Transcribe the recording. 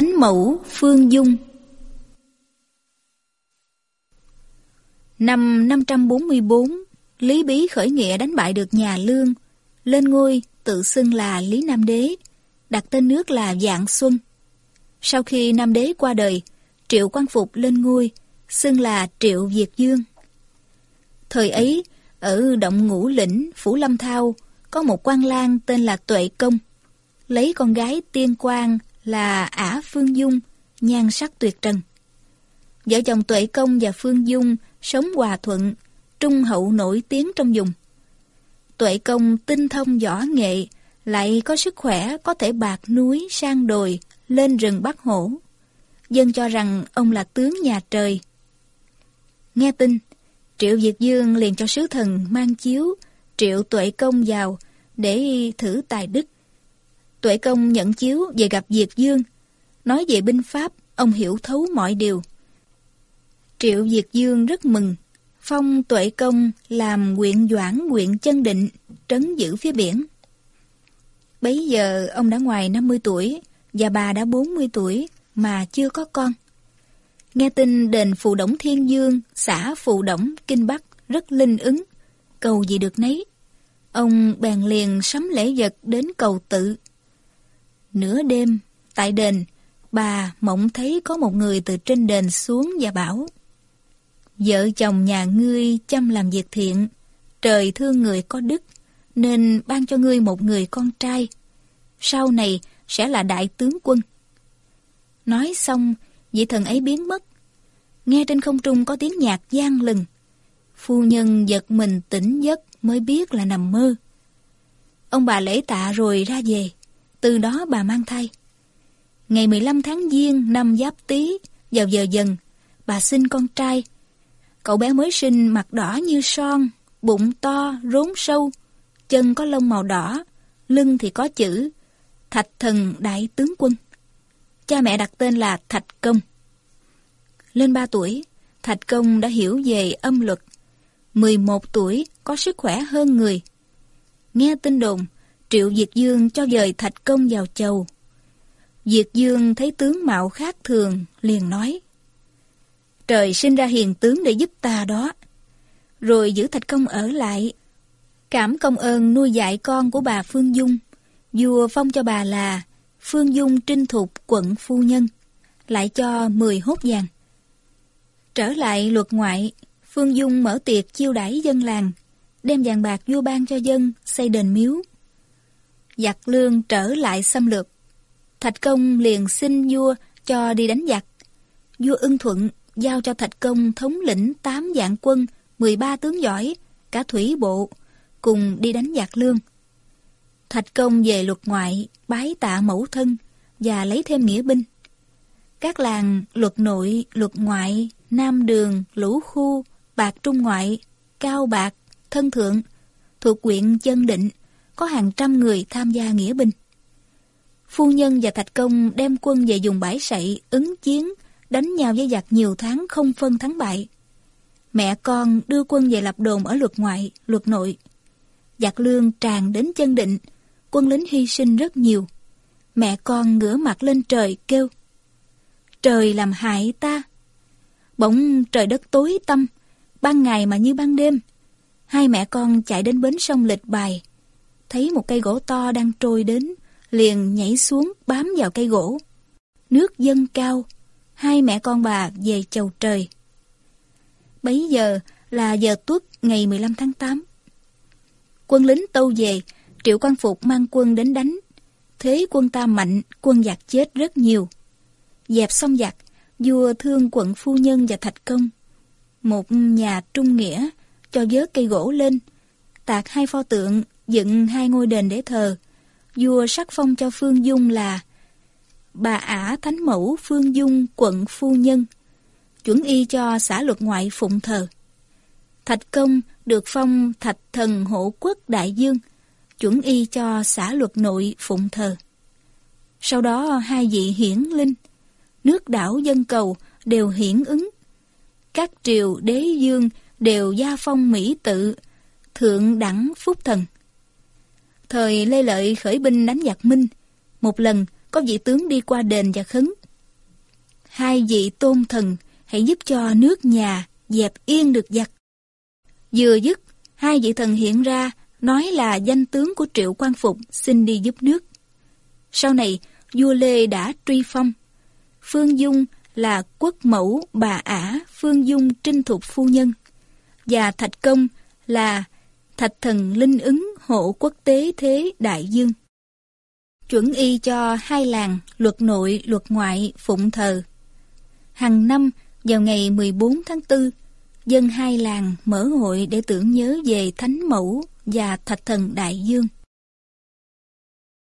Thánh mẫu Phương Dung Năm 544, Lý Bí khởi nghĩa đánh bại được nhà Lương, lên ngôi tự xưng là Lý Nam Đế, đặt tên nước là Dạng Xuân. Sau khi Nam Đế qua đời, Triệu Quang Phục lên ngôi, xưng là Triệu Việt Dương. Thời ấy, ở động ngũ lĩnh Phủ Lâm Thao, có một quan lang tên là Tuệ Công, lấy con gái tiên quan là Ả Phương Dung, nhan sắc tuyệt trần. Vợ chồng Tuệ Công và Phương Dung sống hòa thuận, trung hậu nổi tiếng trong vùng. Tuệ Công tinh thông võ nghệ, lại có sức khỏe có thể bạc núi sang đồi, lên rừng bắt hổ. Dân cho rằng ông là tướng nhà trời. Nghe tin, Triệu Việt Dương liền cho sứ thần mang chiếu Triệu Tuệ Công vào để thử tài đức. Tuệ Công nhận chiếu về gặp Diệp Dương, nói về binh pháp, ông hiểu thấu mọi điều. Triệu Diệp Dương rất mừng, phong Tuệ Công làm quyện Doãn quyện Chân Định, trấn giữ phía biển. Bấy giờ ông đã ngoài 50 tuổi và bà đã 40 tuổi mà chưa có con. Nghe tin đền Phù Đổng Thiên Dương, xã Phù Đổng, Kinh Bắc rất linh ứng, cầu gì được nấy. Ông bèn liền sắm lễ vật đến cầu tự. Nửa đêm, tại đền, bà mộng thấy có một người từ trên đền xuống và bảo Vợ chồng nhà ngươi chăm làm việc thiện, trời thương người có đức, nên ban cho ngươi một người con trai. Sau này sẽ là đại tướng quân. Nói xong, vị thần ấy biến mất. Nghe trên không trung có tiếng nhạc gian lừng. Phu nhân giật mình tỉnh giấc mới biết là nằm mơ. Ông bà lễ tạ rồi ra về, từ đó bà mang thai. Ngày 15 tháng Giêng năm Giáp Tý, vào giờ dần, bà sinh con trai. Cậu bé mới sinh mặt đỏ như son, bụng to, rốn sâu, chân có lông màu đỏ, lưng thì có chữ Thạch Thần Đại Tướng Quân. Cha mẹ đặt tên là Thạch Công. Lên 3 tuổi, Thạch Công đã hiểu về âm luật. 11 tuổi có sức khỏe hơn người. Nghe tin đồn, Triệu Diệt Dương cho dời Thạch Công vào chầu. Diệt Dương thấy tướng mạo khác thường, liền nói. Trời sinh ra hiền tướng để giúp ta đó. Rồi giữ Thạch Công ở lại. Cảm công ơn nuôi dạy con của bà Phương Dung. Vua phong cho bà là Phương Dung Trinh Thục quận Phu Nhân, lại cho 10 hốt vàng. Trở lại luật ngoại, Phương Dung mở tiệc chiêu đãi dân làng, đem vàng bạc vua ban cho dân, xây đền miếu. Giặc lương trở lại xâm lược. Thạch Công liền xin vua cho đi đánh giặc. Vua ưng thuận, giao cho Thạch Công thống lĩnh 8 dạng quân, 13 tướng giỏi, cả thủy bộ, cùng đi đánh giặc lương. Thạch Công về luật ngoại, bái tạ mẫu thân và lấy thêm nghĩa binh. Các làng luật nội, luật ngoại, nam đường, lũ khu, bạc trung ngoại, cao bạc, thân thượng, thuộc quyện chân định, có hàng trăm người tham gia nghĩa binh. Phu nhân và Thạch Công đem quân về dùng bãi sậy, ứng chiến, đánh nhau với giặc nhiều tháng không phân thắng bại. Mẹ con đưa quân về lập đồn ở luật ngoại, luật nội. Giặc lương tràn đến chân định, quân lính hy sinh rất nhiều. Mẹ con ngửa mặt lên trời kêu. Trời làm hại ta. Bỗng trời đất tối tăm, ban ngày mà như ban đêm. Hai mẹ con chạy đến bến sông lịch bài. Thấy một cây gỗ to đang trôi đến, liền nhảy xuống bám vào cây gỗ. Nước dâng cao, hai mẹ con bà về chầu trời. Bấy giờ là giờ tuất ngày 15 tháng 8. Quân lính tâu về, Triệu Quang Phục mang quân đến đánh. Thế quân ta mạnh, quân giặc chết rất nhiều. Dẹp xong giặc, vua thương quận phu nhân và thạch công. Một nhà trung nghĩa, cho vớt cây gỗ lên, tạc hai pho tượng, dựng hai ngôi đền để thờ. Vua sắc phong cho Phương Dung là bà ả thánh mẫu Phương Dung quận phu nhân, chuẩn y cho xã luật ngoại phụng thờ. Thạch công được phong thạch thần hộ quốc đại dương, chuẩn y cho xã luật nội phụng thờ. Sau đó hai vị hiển linh, nước đảo dân cầu đều hiển ứng. Các triều đế dương đều gia phong mỹ tự, thượng đẳng phúc thần. Thời Lê Lợi khởi binh đánh giặc Minh, một lần có vị tướng đi qua đền và khấn, hai vị tôn thần hãy giúp cho nước nhà dẹp yên được giặc. Vừa dứt, hai vị thần hiện ra nói là danh tướng của Triệu Quang Phục xin đi giúp nước. Sau này, vua Lê đã truy phong. Phương Dung là quốc mẫu bà ả Phương Dung trinh thuộc phu nhân và Thạch Công là Thạch Thần Linh ứng hộ quốc tế thế đại dương. Chuẩn y cho hai làng luật nội luật ngoại phụng thờ. Hằng năm vào ngày 14 tháng 4, dân hai làng mở hội để tưởng nhớ về Thánh Mẫu và Thạch Thần Đại Dương.